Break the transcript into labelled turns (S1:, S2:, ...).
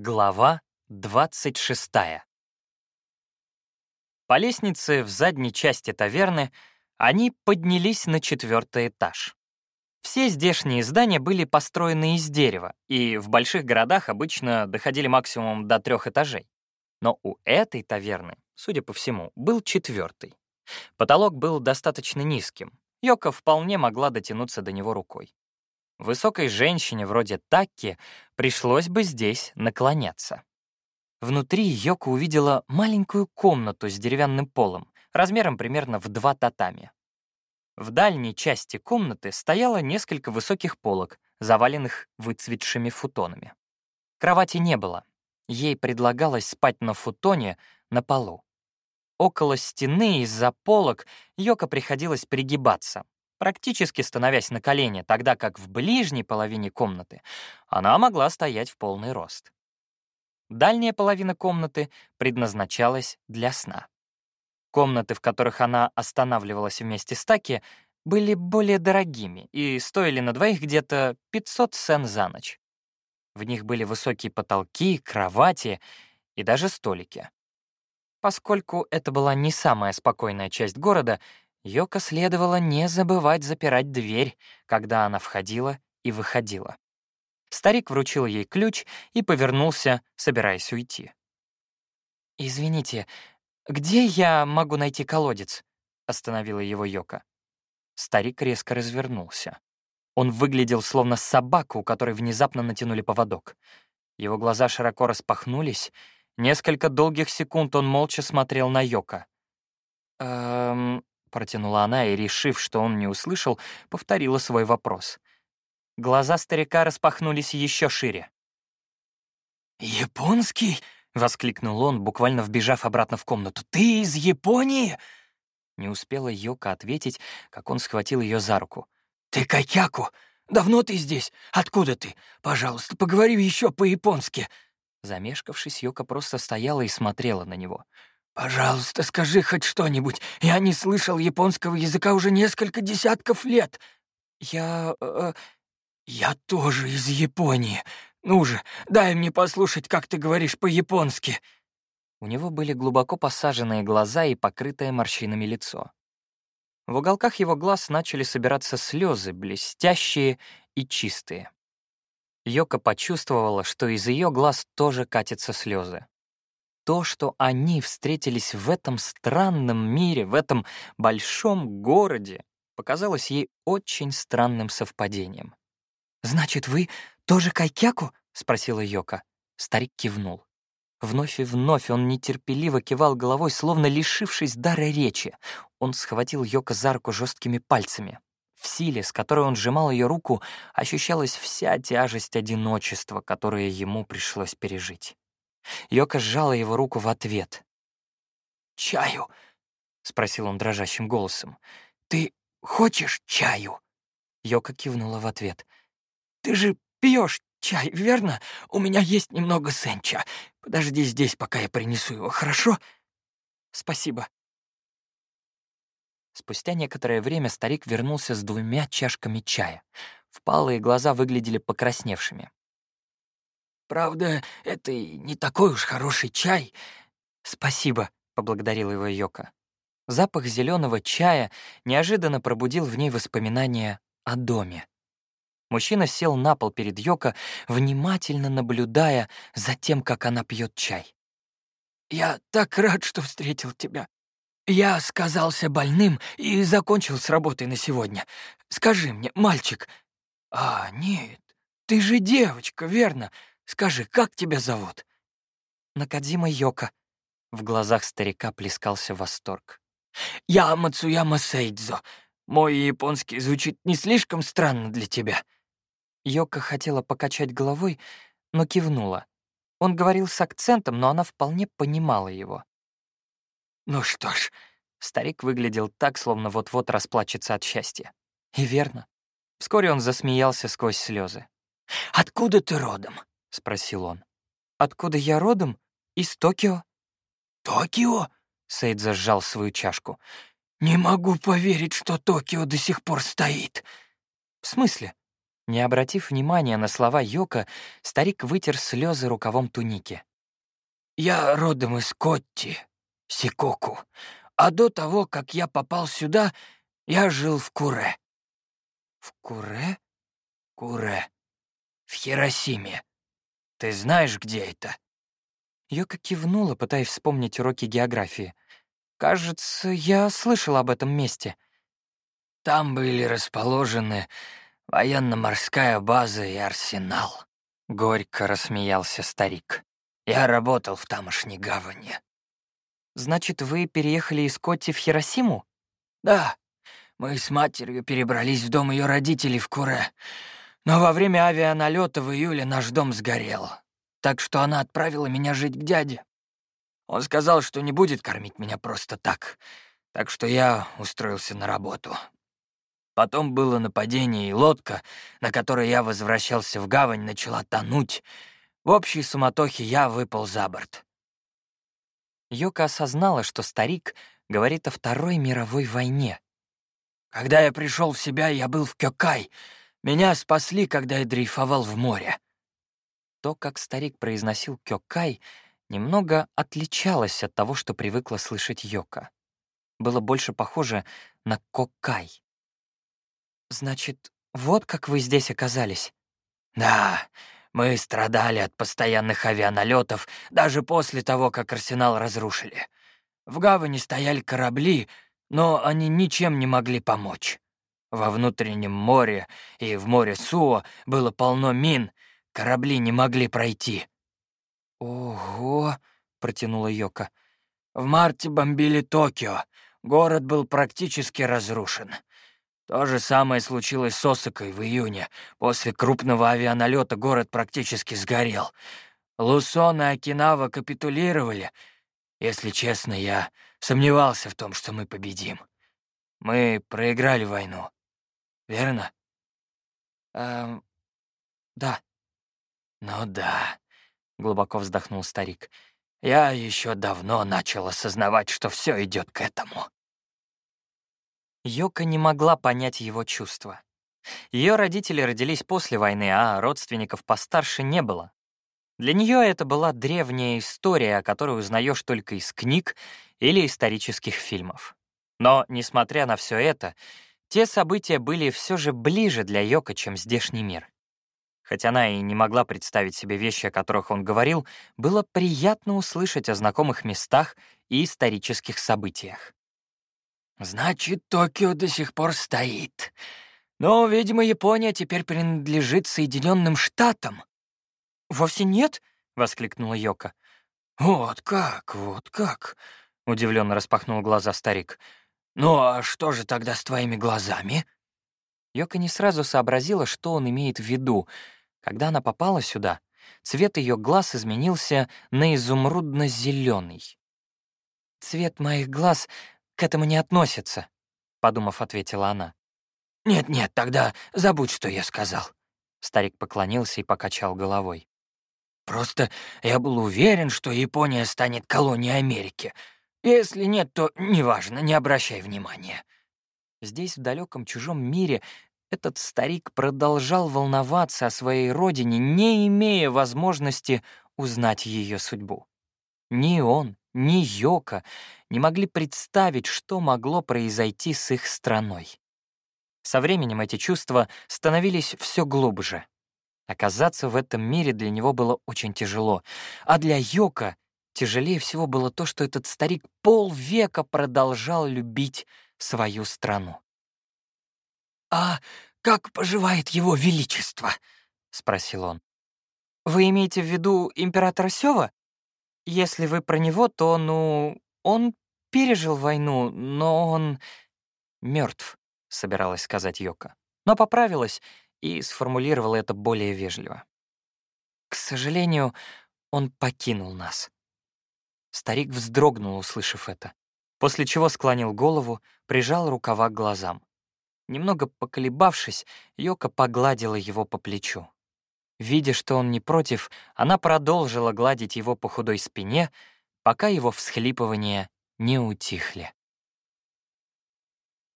S1: Глава 26 По лестнице в задней части таверны они поднялись на четвертый этаж. Все здешние здания были построены из дерева, и в больших городах обычно доходили максимум до трех этажей. Но у этой таверны, судя по всему, был четвертый. Потолок был достаточно низким. Йока вполне могла дотянуться до него рукой. Высокой женщине вроде Такки пришлось бы здесь наклоняться. Внутри Йока увидела маленькую комнату с деревянным полом, размером примерно в два татами. В дальней части комнаты стояло несколько высоких полок, заваленных выцветшими футонами. Кровати не было. Ей предлагалось спать на футоне на полу. Около стены из-за полок Йока приходилось пригибаться, практически становясь на колени, тогда как в ближней половине комнаты она могла стоять в полный рост. Дальняя половина комнаты предназначалась для сна. Комнаты, в которых она останавливалась вместе с Таки, были более дорогими и стоили на двоих где-то 500 сен за ночь. В них были высокие потолки, кровати и даже столики. Поскольку это была не самая спокойная часть города, Йока следовало не забывать запирать дверь, когда она входила и выходила. Старик вручил ей ключ и повернулся, собираясь уйти. «Извините, где я могу найти колодец?» — остановила его Йока. Старик резко развернулся. Он выглядел словно собака, у которой внезапно натянули поводок. Его глаза широко распахнулись. Несколько долгих секунд он молча смотрел на Йока. «Эм, — протянула она и, решив, что он не услышал, повторила свой вопрос. Глаза старика распахнулись еще шире.
S2: «Японский?» — воскликнул он, буквально вбежав обратно в комнату. «Ты из Японии?»
S1: Не успела Йока ответить, как он схватил ее за руку.
S2: «Ты Кайкяку! Давно ты здесь? Откуда ты? Пожалуйста, поговори еще по-японски!»
S1: Замешкавшись, Йока просто стояла и смотрела на него.
S2: «Пожалуйста, скажи хоть что-нибудь. Я не слышал японского языка уже несколько десятков лет. Я... Э, я тоже из Японии. Ну же, дай мне послушать, как ты говоришь по-японски».
S1: У него были глубоко посаженные глаза и покрытое морщинами лицо. В уголках его глаз начали собираться слезы, блестящие и чистые. Йока почувствовала, что из ее глаз тоже катятся слезы то, что они встретились в этом странном мире, в этом большом городе, показалось ей очень странным совпадением.
S2: «Значит, вы тоже Кайкяку?»
S1: — спросила Йока. Старик кивнул. Вновь и вновь он нетерпеливо кивал головой, словно лишившись дара речи. Он схватил Йока за руку жесткими пальцами. В силе, с которой он сжимал ее руку, ощущалась вся тяжесть одиночества, которое ему пришлось пережить. Йока сжала его руку в ответ.
S2: «Чаю?» — спросил он дрожащим голосом. «Ты хочешь чаю?»
S1: Йока кивнула в ответ.
S2: «Ты же пьешь чай, верно? У меня есть немного сенча. Подожди здесь, пока я принесу его, хорошо?»
S1: «Спасибо». Спустя некоторое время старик вернулся с двумя чашками чая. Впалые глаза выглядели покрасневшими.
S2: Правда, это и не такой уж хороший чай.
S1: Спасибо, поблагодарил его Йока. Запах зеленого чая неожиданно пробудил в ней воспоминания о доме. Мужчина сел на пол перед Йоко, внимательно наблюдая за тем, как она пьет чай.
S2: «Я так рад, что встретил тебя. Я сказался больным и закончил с работой на сегодня. Скажи мне, мальчик...» «А, нет, ты же девочка, верно? Скажи, как тебя зовут?»
S1: «Накадзима Йока». В глазах старика плескался восторг.
S2: «Я Мацуяма Сейдзо. Мой японский звучит не слишком странно для тебя».
S1: Йока хотела покачать головой, но кивнула. Он говорил с акцентом, но она вполне понимала его.
S2: «Ну что ж», —
S1: старик выглядел так, словно вот-вот расплачется от счастья. И верно. Вскоре он засмеялся сквозь слезы.
S2: «Откуда ты родом?»
S1: — спросил он. «Откуда я родом? Из Токио».
S2: «Токио?»
S1: — Сейд зажал свою чашку.
S2: «Не могу поверить, что Токио до сих пор стоит».
S1: «В смысле?» Не обратив внимания на слова Йока, старик вытер слезы рукавом туники.
S2: «Я родом из Котти, Сикоку, а до того, как я попал сюда, я жил в Куре».
S1: «В Куре?»
S2: «Куре. В Хиросиме. Ты знаешь, где это?»
S1: Йока кивнула, пытаясь вспомнить уроки географии. «Кажется, я слышал об этом месте».
S2: «Там были расположены военно-морская база и арсенал», — горько рассмеялся старик. «Я работал в тамошней гавани».
S1: «Значит, вы переехали из Котти в Хиросиму?»
S2: «Да. Мы с матерью перебрались в дом ее родителей в Куре. Но во время авианалета в июле наш дом сгорел так что она отправила меня жить к дяде. Он сказал, что не будет кормить меня просто так, так что я устроился на работу. Потом было нападение, и лодка, на которой я возвращался в гавань, начала тонуть. В общей суматохе я выпал за борт.
S1: Йока осознала, что старик говорит о Второй мировой войне.
S2: Когда я пришел в себя, я был в Кёкай. Меня спасли, когда я дрейфовал в море.
S1: То, как старик произносил «кёкай», немного отличалось от того, что привыкла слышать Йока. Было больше похоже на «кокай». «Значит, вот как вы здесь оказались?»
S2: «Да, мы страдали от постоянных авианалетов даже после того, как арсенал разрушили. В гавани стояли корабли, но они ничем не могли помочь. Во внутреннем море и в море Суо было полно мин — Корабли не могли пройти».
S1: «Ого!» — протянула Йока.
S2: «В марте бомбили Токио. Город был практически разрушен. То же самое случилось с Осакой в июне. После крупного авианалета город практически сгорел. Лусон и Окинава капитулировали. Если честно, я сомневался в том, что мы победим. Мы проиграли войну. Верно?
S1: Эм, да.
S2: «Ну да», — глубоко вздохнул старик. «Я еще давно начал осознавать, что все идет к этому».
S1: Йока не могла понять его чувства. Ее родители родились после войны, а родственников постарше не было. Для нее это была древняя история, о которой узнаешь только из книг или исторических фильмов. Но, несмотря на все это, те события были все же ближе для Йока, чем здешний мир. Хоть она и не могла представить себе вещи, о которых он говорил, было приятно услышать о знакомых местах и исторических событиях.
S2: «Значит, Токио до сих пор стоит. Но, видимо, Япония теперь принадлежит Соединенным Штатам».
S1: «Вовсе нет?» — воскликнула Йока.
S2: «Вот как, вот как!» — удивленно распахнул глаза старик. «Ну а что же тогда с твоими глазами?»
S1: Йока не сразу сообразила, что он имеет в виду — когда она попала сюда, цвет ее глаз изменился на изумрудно-зеленый. «Цвет моих глаз к этому не относится», — подумав, ответила она.
S2: «Нет-нет, тогда забудь, что я сказал».
S1: Старик поклонился и покачал головой.
S2: «Просто я был уверен, что Япония станет колонией Америки. Если нет, то неважно, не обращай внимания».
S1: Здесь, в далеком чужом мире, этот старик продолжал волноваться о своей родине, не имея возможности узнать ее судьбу. Ни он, ни Йока не могли представить, что могло произойти с их страной. Со временем эти чувства становились все глубже. Оказаться в этом мире для него было очень тяжело, а для Йока тяжелее всего было то, что этот старик полвека продолжал любить свою страну.
S2: «А как поживает его величество?» — спросил он.
S1: «Вы имеете в виду императора Сева? Если вы про него, то, ну, он пережил войну, но он мертв, собиралась сказать Йока, но поправилась и сформулировала это более вежливо. К сожалению, он покинул нас. Старик вздрогнул, услышав это, после чего склонил голову, прижал рукава к глазам. Немного поколебавшись, Йока погладила его по плечу. Видя, что он не против, она продолжила гладить его по худой спине, пока его всхлипывания не утихли.